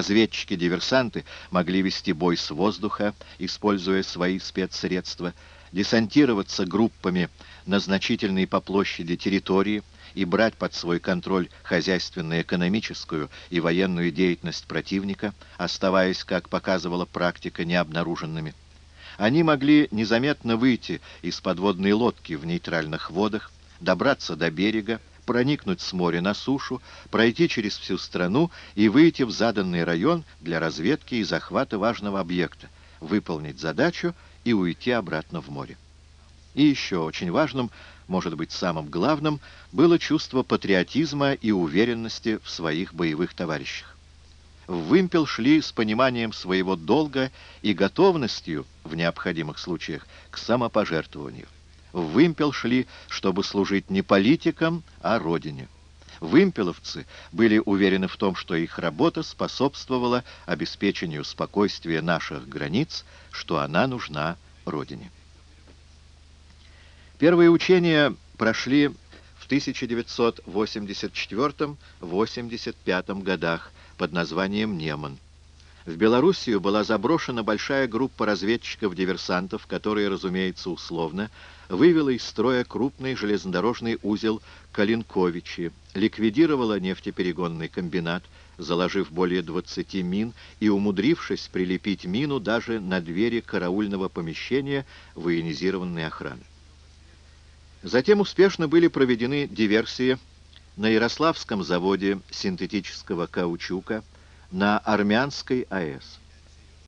Разведчики-диверсанты могли вести бой с воздуха, используя свои спецсредства, десантироваться группами на значительные по площади территории и брать под свой контроль хозяйственно-экономическую и военную деятельность противника, оставаясь, как показывала практика, необнаруженными. Они могли незаметно выйти из подводной лодки в нейтральных водах, добраться до берега, проникнуть с моря на сушу, пройти через всю страну и выйти в заданный район для разведки и захвата важного объекта, выполнить задачу и уйти обратно в море. И еще очень важным, может быть самым главным, было чувство патриотизма и уверенности в своих боевых товарищах. В вымпел шли с пониманием своего долга и готовностью, в необходимых случаях, к самопожертвованию в вымпел шли, чтобы служить не политикам, а родине. Вымпеловцы были уверены в том, что их работа способствовала обеспечению спокойствия наших границ, что она нужна родине. Первые учения прошли в 1984-85 годах под названием «Неман». В Белоруссию была заброшена большая группа разведчиков-диверсантов, которые, разумеется, условно, вывела из строя крупный железнодорожный узел Калинковичи, ликвидировала нефтеперегонный комбинат, заложив более 20 мин и умудрившись прилепить мину даже на двери караульного помещения военизированной охраны. Затем успешно были проведены диверсии на Ярославском заводе синтетического каучука, на Армянской АЭС.